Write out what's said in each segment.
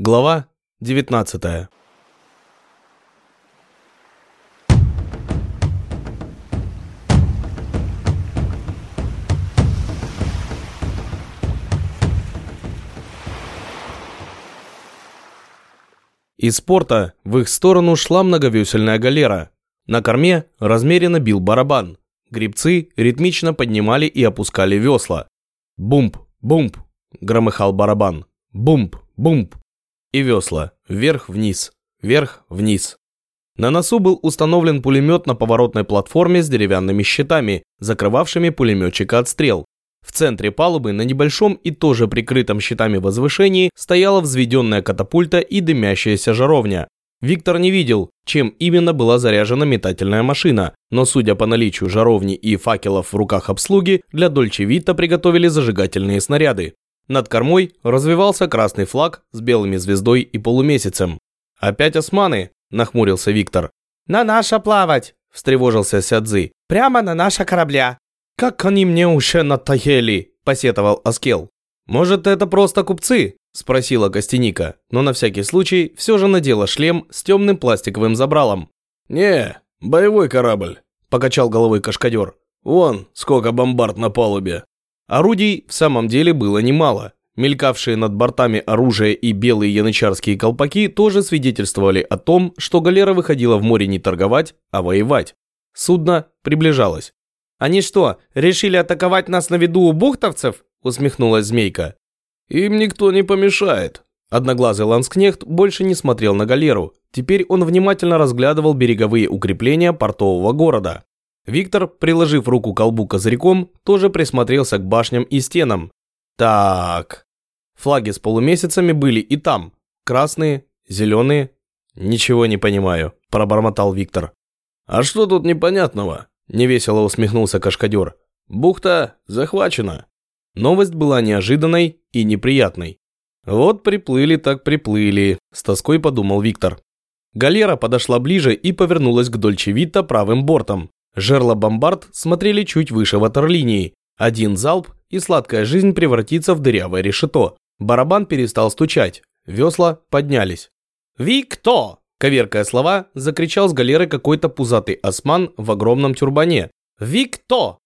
Глава 19 Из порта в их сторону шла многовесельная галера. На корме размеренно бил барабан. Гребцы ритмично поднимали и опускали весла. Бумп, бумп, громыхал барабан. Бумп, бумп. И весла вверх-вниз, вверх-вниз. На носу был установлен пулемет на поворотной платформе с деревянными щитами, закрывавшими пулеметчика от стрел. В центре палубы на небольшом и тоже прикрытом щитами возвышении стояла взведенная катапульта и дымящаяся жаровня. Виктор не видел, чем именно была заряжена метательная машина, но судя по наличию жаровни и факелов в руках обслуги, для Дольче Вита приготовили зажигательные снаряды. Над кормой развивался красный флаг с белыми звездой и полумесяцем. «Опять османы?» – нахмурился Виктор. «На наша плавать!» – встревожился Сядзы. «Прямо на наша корабля!» «Как они мне уже натаели!» – посетовал Аскел. «Может, это просто купцы?» – спросила Костяника, но на всякий случай все же надела шлем с темным пластиковым забралом. «Не, боевой корабль», – покачал головой кашкадер. «Вон, сколько бомбард на палубе». Орудий в самом деле было немало. Мелькавшие над бортами оружие и белые янычарские колпаки тоже свидетельствовали о том, что галера выходила в море не торговать, а воевать. Судно приближалось. «Они что, решили атаковать нас на виду у бухтовцев?» – усмехнулась Змейка. «Им никто не помешает». Одноглазый ланскнехт больше не смотрел на галеру. Теперь он внимательно разглядывал береговые укрепления портового города. Виктор, приложив руку к колбу козырьком, тоже присмотрелся к башням и стенам. Так. Флаги с полумесяцами были и там. Красные, зеленые. Ничего не понимаю, пробормотал Виктор. А что тут непонятного? Невесело усмехнулся Кашкадер. Бухта захвачена. Новость была неожиданной и неприятной. Вот приплыли так приплыли, с тоской подумал Виктор. Галера подошла ближе и повернулась к Дольчевита правым бортом. Жерла бомбард смотрели чуть выше ватерлинии. Один залп, и сладкая жизнь превратится в дырявое решето. Барабан перестал стучать. Весла поднялись. «Викто!» Коверкая слова, закричал с галеры какой-то пузатый осман в огромном тюрбане. «Викто!»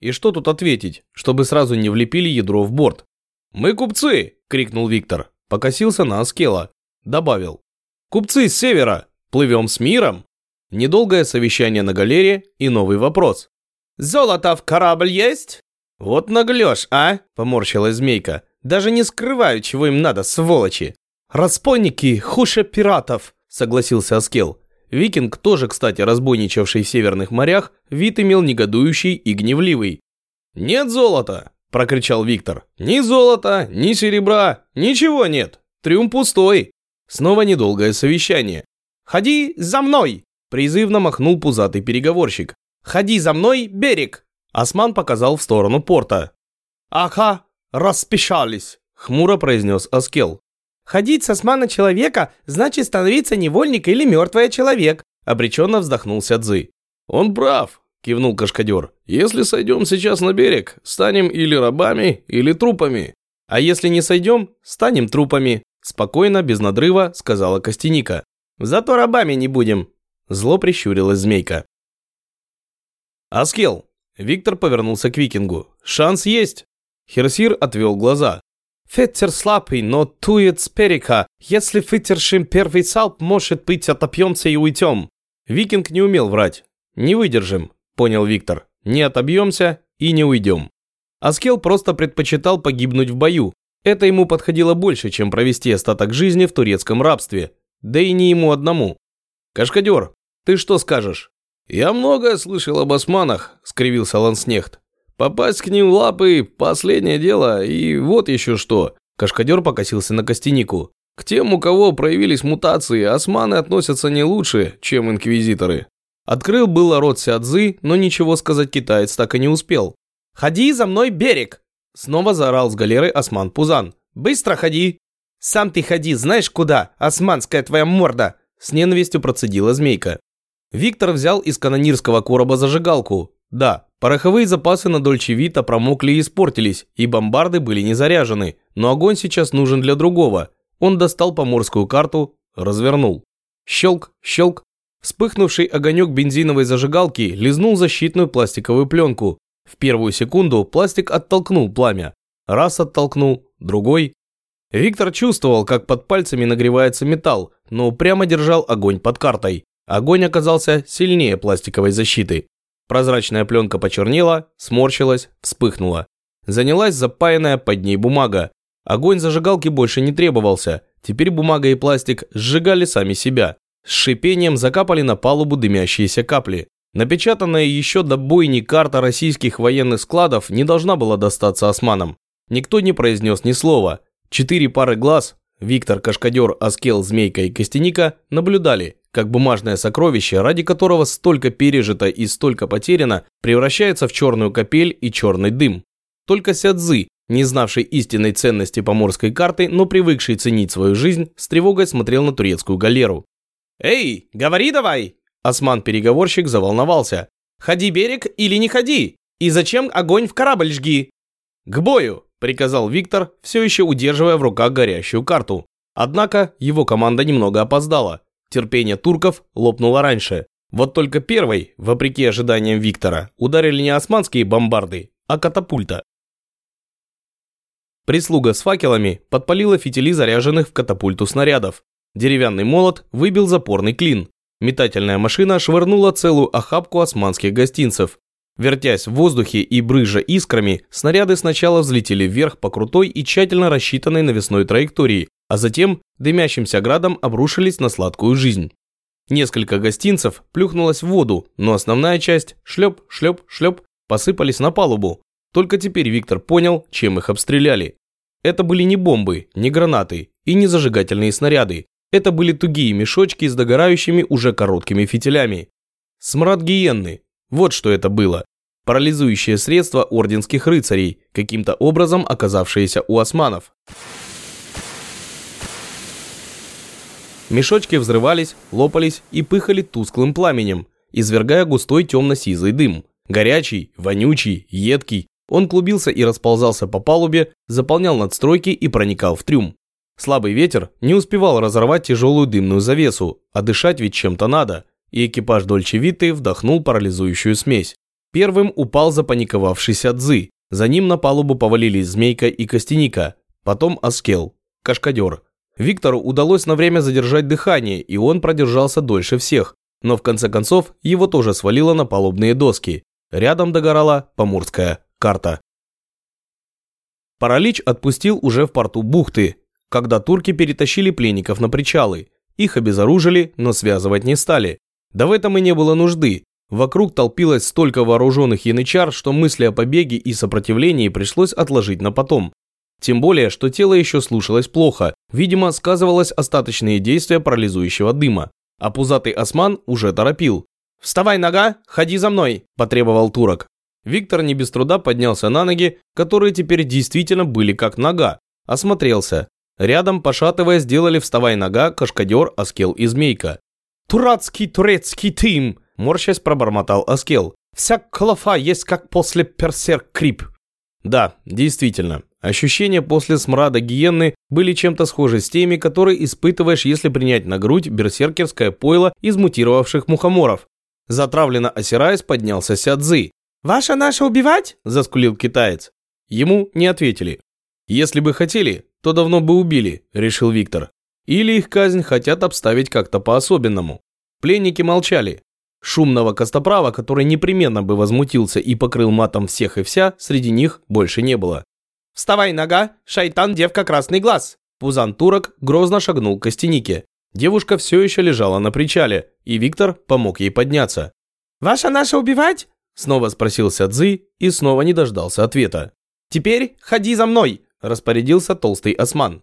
И что тут ответить, чтобы сразу не влепили ядро в борт? «Мы купцы!» – крикнул Виктор. Покосился на Аскела. Добавил. «Купцы с севера! Плывем с миром!» Недолгое совещание на галере и новый вопрос. «Золото в корабль есть?» «Вот наглешь, а?» – поморщилась змейка. «Даже не скрываю, чего им надо, сволочи!» «Распойники хуже пиратов!» согласился Аскел. Викинг, тоже, кстати, разбойничавший в северных морях, вид имел негодующий и гневливый. «Нет золота!» – прокричал Виктор. «Ни золота, ни серебра, ничего нет. Трюм пустой». Снова недолгое совещание. «Ходи за мной!» – призывно махнул пузатый переговорщик. «Ходи за мной, берег!» Осман показал в сторону порта. «Ага, распешались!» – хмуро произнес Аскел. Ходить со османа человека значит становиться невольник или мертвый человек, обреченно вздохнул Сядзы. Он прав, кивнул Кашкадер. Если сойдем сейчас на берег, станем или рабами, или трупами. А если не сойдем, станем трупами, спокойно, без надрыва, сказала Костяника. Зато рабами не будем. Зло прищурилась змейка. Аскел. Виктор повернулся к викингу. Шанс есть. Херсир отвел глаза. Ветер слабый, но тует сперека. Если вытершим первый салп, может быть, отобьемся и уйдем. Викинг не умел врать. Не выдержим, понял Виктор. Не отобьемся и не уйдем. Аскел просто предпочитал погибнуть в бою. Это ему подходило больше, чем провести остаток жизни в турецком рабстве. Да и не ему одному. Кашкадер, ты что скажешь? Я многое слышал об османах, скривился Ланснехт. Попасть к ним лапы – последнее дело, и вот еще что. Кашкадер покосился на костянику. К тем, у кого проявились мутации, османы относятся не лучше, чем инквизиторы. Открыл было рот Сядзы, но ничего сказать китаец так и не успел. «Ходи за мной, берег!» Снова заорал с галеры Осман Пузан. «Быстро ходи!» «Сам ты ходи, знаешь куда, османская твоя морда!» С ненавистью процедила змейка. Виктор взял из канонирского короба зажигалку. Да, Пороховые запасы на Дольче Вита промокли и испортились, и бомбарды были не заряжены, но огонь сейчас нужен для другого. Он достал поморскую карту, развернул. Щелк, щелк. Вспыхнувший огонек бензиновой зажигалки лизнул защитную пластиковую пленку. В первую секунду пластик оттолкнул пламя. Раз оттолкнул, другой. Виктор чувствовал, как под пальцами нагревается металл, но прямо держал огонь под картой. Огонь оказался сильнее пластиковой защиты. Прозрачная пленка почернела, сморщилась, вспыхнула. Занялась запаянная под ней бумага. Огонь зажигалки больше не требовался. Теперь бумага и пластик сжигали сами себя. С шипением закапали на палубу дымящиеся капли. Напечатанная еще до бойни карта российских военных складов не должна была достаться османам. Никто не произнес ни слова. Четыре пары глаз, Виктор, Кашкадер, Аскел, Змейка и Костяника, наблюдали, как бумажное сокровище, ради которого столько пережито и столько потеряно, превращается в черную капель и черный дым. Только Сядзы, не знавший истинной ценности поморской карты, но привыкший ценить свою жизнь, с тревогой смотрел на турецкую галеру. «Эй, говори давай!» Осман-переговорщик заволновался. «Ходи берег или не ходи? И зачем огонь в корабль жги?» «К бою!» приказал Виктор, все еще удерживая в руках горящую карту. Однако его команда немного опоздала. Терпение турков лопнуло раньше. Вот только первой, вопреки ожиданиям Виктора, ударили не османские бомбарды, а катапульта. Прислуга с факелами подпалила фитили заряженных в катапульту снарядов. Деревянный молот выбил запорный клин. Метательная машина швырнула целую охапку османских гостинцев. Вертясь в воздухе и брыжа искрами, снаряды сначала взлетели вверх по крутой и тщательно рассчитанной навесной траектории, а затем дымящимся градом обрушились на сладкую жизнь. Несколько гостинцев плюхнулось в воду, но основная часть шлеп, шлеп, шлеп посыпались на палубу. Только теперь Виктор понял, чем их обстреляли. Это были не бомбы, не гранаты и не зажигательные снаряды. Это были тугие мешочки с догорающими уже короткими фитилями. Смрад гиенны. Вот что это было парализующее средство орденских рыцарей, каким-то образом оказавшееся у османов. Мешочки взрывались, лопались и пыхали тусклым пламенем, извергая густой темно-сизый дым. Горячий, вонючий, едкий. Он клубился и расползался по палубе, заполнял надстройки и проникал в трюм. Слабый ветер не успевал разорвать тяжелую дымную завесу, а дышать ведь чем-то надо, и экипаж Дольче Виты вдохнул парализующую смесь. Первым упал запаниковавшийся Дзы. За ним на палубу повалились Змейка и Костяника. Потом Аскел, Кашкадер. Виктору удалось на время задержать дыхание, и он продержался дольше всех. Но в конце концов его тоже свалило на палубные доски. Рядом догорала поморская карта. Паралич отпустил уже в порту бухты, когда турки перетащили пленников на причалы. Их обезоружили, но связывать не стали. Да в этом и не было нужды. Вокруг толпилось столько вооруженных янычар, что мысли о побеге и сопротивлении пришлось отложить на потом. Тем более, что тело еще слушалось плохо, видимо, сказывалось остаточные действия парализующего дыма. А пузатый осман уже торопил. «Вставай, нога, ходи за мной!» – потребовал турок. Виктор не без труда поднялся на ноги, которые теперь действительно были как нога. Осмотрелся. Рядом, пошатывая, сделали «Вставай, нога» Кашкадер, Аскел и Змейка. «Турацкий турецкий тым!» Морщась пробормотал Аскел. «Вся клофа есть как после персер-крип». Да, действительно. Ощущения после смрада гиенны были чем-то схожи с теми, которые испытываешь, если принять на грудь берсеркерское пойло из мутировавших мухоморов. Затравленно осираясь, поднялся Сядзы. «Ваша наша убивать?» – заскулил китаец. Ему не ответили. «Если бы хотели, то давно бы убили», – решил Виктор. «Или их казнь хотят обставить как-то по-особенному». Пленники молчали, Шумного костоправа, который непременно бы возмутился и покрыл матом всех и вся, среди них больше не было. «Вставай, нога! Шайтан, девка, красный глаз!» Пузан-турок грозно шагнул к костянике. Девушка все еще лежала на причале, и Виктор помог ей подняться. «Ваша наша убивать?» Снова спросил Сядзы и снова не дождался ответа. «Теперь ходи за мной!» – распорядился толстый осман.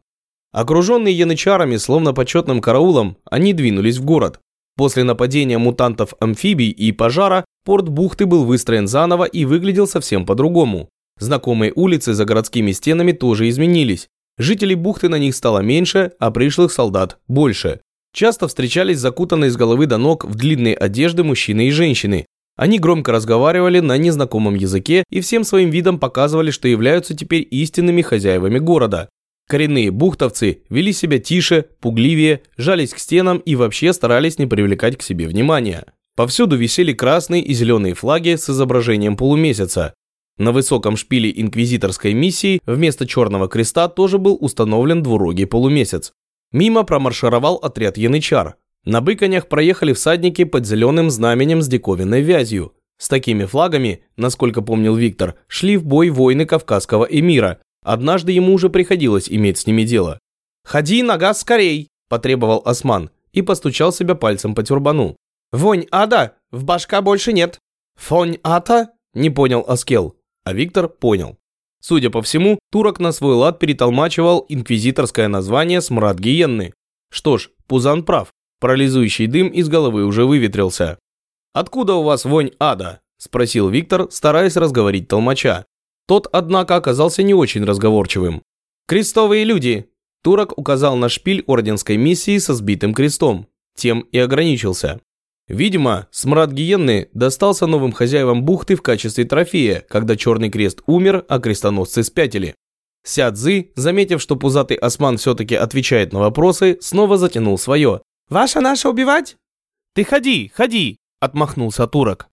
Окруженные янычарами, словно почетным караулом, они двинулись в город. После нападения мутантов-амфибий и пожара порт бухты был выстроен заново и выглядел совсем по-другому. Знакомые улицы за городскими стенами тоже изменились. Жителей бухты на них стало меньше, а пришлых солдат больше. Часто встречались закутанные с головы до ног в длинные одежды мужчины и женщины. Они громко разговаривали на незнакомом языке и всем своим видом показывали, что являются теперь истинными хозяевами города. Коренные бухтовцы вели себя тише, пугливее, жались к стенам и вообще старались не привлекать к себе внимания. Повсюду висели красные и зеленые флаги с изображением полумесяца. На высоком шпиле инквизиторской миссии вместо черного креста тоже был установлен двурогий полумесяц. Мимо промаршировал отряд янычар. На быконях проехали всадники под зеленым знаменем с диковинной вязью. С такими флагами, насколько помнил Виктор, шли в бой воины Кавказского эмира. Однажды ему уже приходилось иметь с ними дело. «Ходи, нога, скорей!» – потребовал Осман и постучал себя пальцем по тюрбану. «Вонь ада! В башка больше нет!» «Фонь ата?» – не понял Аскел, а Виктор понял. Судя по всему, турок на свой лад перетолмачивал инквизиторское название «Смрад гиенны». Что ж, Пузан прав, парализующий дым из головы уже выветрился. «Откуда у вас вонь ада?» – спросил Виктор, стараясь разговорить толмача. Тот, однако, оказался не очень разговорчивым. «Крестовые люди!» Турок указал на шпиль орденской миссии со сбитым крестом. Тем и ограничился. Видимо, смрад гиенны достался новым хозяевам бухты в качестве трофея, когда Черный Крест умер, а крестоносцы спятили. Ся Цзы, заметив, что пузатый осман все-таки отвечает на вопросы, снова затянул свое. «Ваша наша убивать?» «Ты ходи, ходи!» – отмахнулся турок.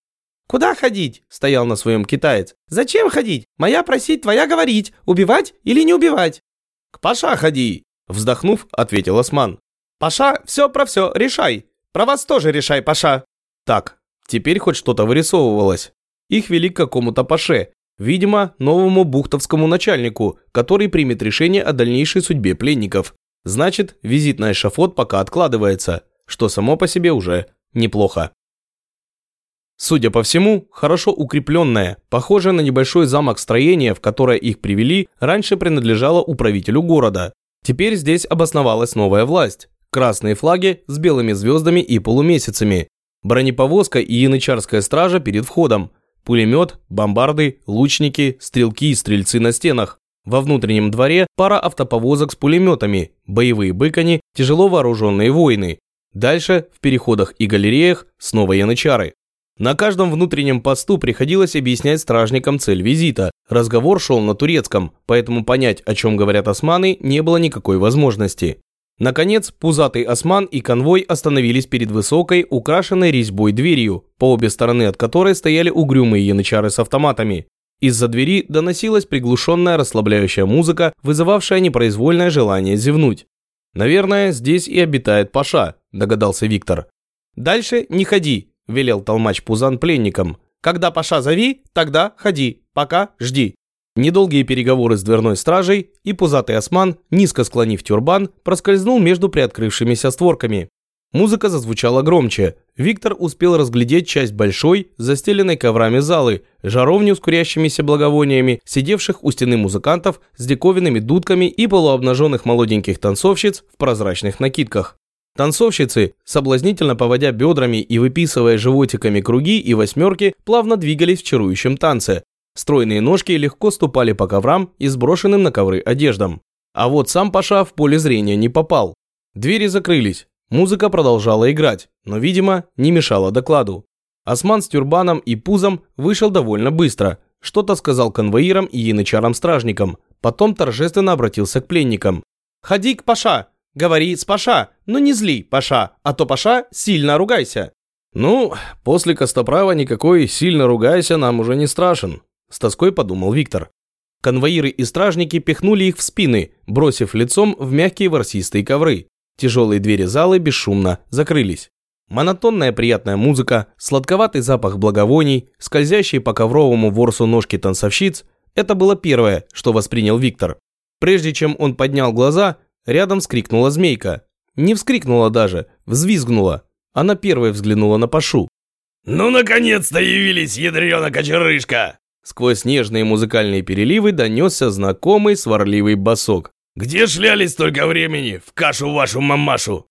«Куда ходить?» – стоял на своем китаец. «Зачем ходить? Моя просить, твоя говорить. Убивать или не убивать?» «К Паша ходи!» – вздохнув, ответил осман. «Паша, все про все, решай. Про вас тоже решай, Паша. Так, теперь хоть что-то вырисовывалось. Их вели к какому-то Паше, видимо, новому бухтовскому начальнику, который примет решение о дальнейшей судьбе пленников. Значит, визит на эшафот пока откладывается, что само по себе уже неплохо. Судя по всему, хорошо укрепленное, похожее на небольшой замок строение, в которое их привели, раньше принадлежало управителю города. Теперь здесь обосновалась новая власть. Красные флаги с белыми звездами и полумесяцами. Бронеповозка и янычарская стража перед входом. Пулемет, бомбарды, лучники, стрелки и стрельцы на стенах. Во внутреннем дворе пара автоповозок с пулеметами, боевые быкани, тяжело вооруженные воины. Дальше, в переходах и галереях, снова янычары. На каждом внутреннем посту приходилось объяснять стражникам цель визита. Разговор шел на турецком, поэтому понять, о чем говорят османы, не было никакой возможности. Наконец, пузатый осман и конвой остановились перед высокой, украшенной резьбой дверью, по обе стороны от которой стояли угрюмые янычары с автоматами. Из-за двери доносилась приглушенная расслабляющая музыка, вызывавшая непроизвольное желание зевнуть. «Наверное, здесь и обитает Паша», – догадался Виктор. «Дальше не ходи», – велел толмач Пузан пленникам. «Когда Паша зови, тогда ходи, пока жди». Недолгие переговоры с дверной стражей, и пузатый осман, низко склонив тюрбан, проскользнул между приоткрывшимися створками. Музыка зазвучала громче. Виктор успел разглядеть часть большой, застеленной коврами залы, жаровню с курящимися благовониями, сидевших у стены музыкантов с диковинными дудками и полуобнаженных молоденьких танцовщиц в прозрачных накидках. Танцовщицы, соблазнительно поводя бедрами и выписывая животиками круги и восьмерки, плавно двигались в чарующем танце, Стройные ножки легко ступали по коврам и сброшенным на ковры одеждам. А вот сам Паша в поле зрения не попал. Двери закрылись. Музыка продолжала играть, но, видимо, не мешала докладу. Осман с тюрбаном и пузом вышел довольно быстро. Что-то сказал конвоирам и янычарам-стражникам. Потом торжественно обратился к пленникам. «Ходи к Паша! Говори с Паша! Но не зли, Паша, а то Паша сильно ругайся!» «Ну, после Костоправа никакой «сильно ругайся» нам уже не страшен», с тоской подумал Виктор. Конвоиры и стражники пихнули их в спины, бросив лицом в мягкие ворсистые ковры. Тяжелые двери залы бесшумно закрылись. Монотонная приятная музыка, сладковатый запах благовоний, скользящие по ковровому ворсу ножки танцовщиц – это было первое, что воспринял Виктор. Прежде чем он поднял глаза, рядом вскрикнула змейка. Не вскрикнула даже, взвизгнула. Она первой взглянула на Пашу. «Ну, наконец-то явились, ядрёна кочерышка!» Сквозь нежные музыкальные переливы донесся знакомый сварливый басок. «Где шлялись столько времени? В кашу вашу мамашу!»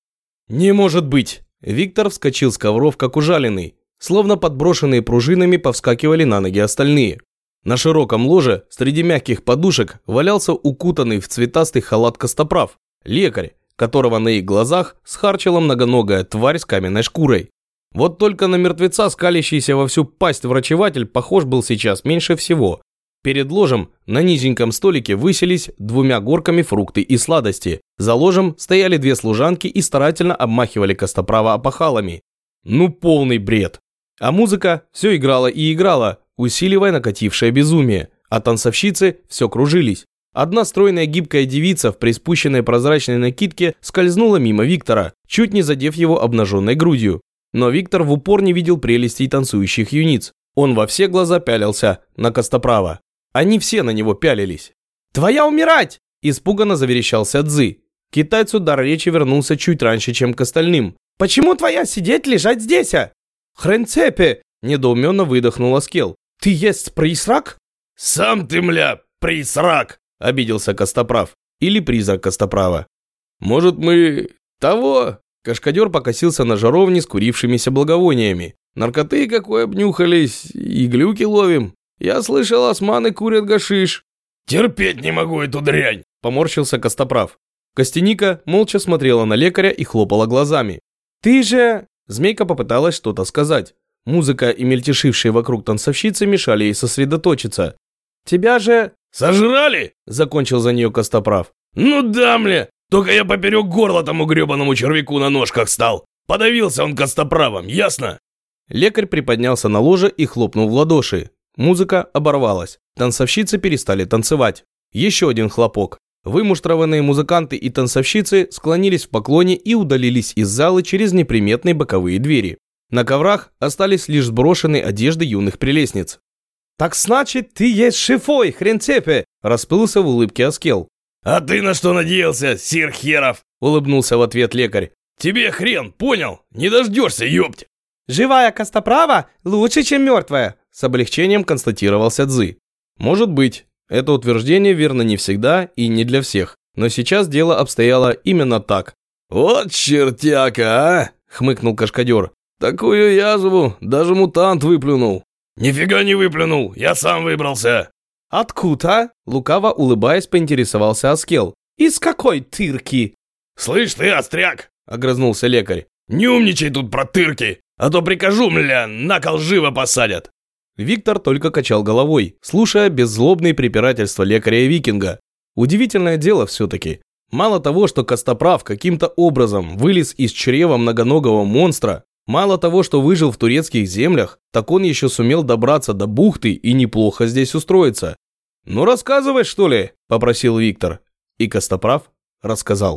«Не может быть!» Виктор вскочил с ковров, как ужаленный. Словно подброшенные пружинами повскакивали на ноги остальные. На широком ложе, среди мягких подушек, валялся укутанный в цветастый халат костоправ. Лекарь, которого на их глазах схарчила многоногая тварь с каменной шкурой. Вот только на мертвеца, скалящийся во всю пасть врачеватель, похож был сейчас меньше всего. Перед ложем на низеньком столике высились двумя горками фрукты и сладости. За ложем стояли две служанки и старательно обмахивали Костоправа опахалами. Ну полный бред. А музыка все играла и играла, усиливая накатившее безумие, а танцовщицы все кружились. Одна стройная гибкая девица в приспущенной прозрачной накидке скользнула мимо Виктора, чуть не задев его обнаженной грудью. Но Виктор в упор не видел прелестей танцующих юниц. Он во все глаза пялился на Костоправа. Они все на него пялились. «Твоя умирать!» – испуганно заверещался Цзы. Китайцу дар речи вернулся чуть раньше, чем к остальным. «Почему твоя сидеть лежать здесь?» а?» «Хренцепе!» – недоуменно выдохнула Скел. «Ты есть призрак?» «Сам ты, мля, призрак!» – обиделся Костоправ. Или призрак Костоправа. «Может, мы... того?» Кашкадер покосился на жаровни с курившимися благовониями. «Наркоты какой обнюхались, и глюки ловим. Я слышал, османы курят гашиш». «Терпеть не могу эту дрянь!» – поморщился Костоправ. Костяника молча смотрела на лекаря и хлопала глазами. «Ты же...» Змейка попыталась что-то сказать. Музыка и мельтешившие вокруг танцовщицы мешали ей сосредоточиться. «Тебя же...» «Сожрали?» – закончил за нее Костоправ. «Ну да, мля! Только я поперек горла тому гребаному червяку на ножках стал. Подавился он Костоправом, ясно?» Лекарь приподнялся на ложе и хлопнул в ладоши. Музыка оборвалась. Танцовщицы перестали танцевать. Еще один хлопок. Вымуштрованные музыканты и танцовщицы склонились в поклоне и удалились из зала через неприметные боковые двери. На коврах остались лишь сброшенные одежды юных прелестниц. «Так значит, ты есть шифой, хренцепе!» – расплылся в улыбке Аскел. «А ты на что надеялся, сир Херов?» – улыбнулся в ответ лекарь. «Тебе хрен, понял? Не дождешься, ёпть!» «Живая костоправа лучше, чем мертвая!» – с облегчением констатировался Цзы. «Может быть, это утверждение верно не всегда и не для всех, но сейчас дело обстояло именно так. «Вот чертяка, а!» – хмыкнул Кашкадер. «Такую язву даже мутант выплюнул». «Нифига не выплюнул, я сам выбрался». «Откуда?» – лукаво улыбаясь, поинтересовался Аскел. «Из какой тырки?» «Слышь ты, остряк!» – огрызнулся лекарь. «Не умничай тут про тырки, а то прикажу, мля, на кол живо посадят». Виктор только качал головой, слушая беззлобные препирательства лекаря-викинга. Удивительное дело все-таки. Мало того, что Костоправ каким-то образом вылез из чрева многоногого монстра, мало того, что выжил в турецких землях, так он еще сумел добраться до бухты и неплохо здесь устроиться. «Ну рассказывай, что ли?» – попросил Виктор. И Костоправ рассказал.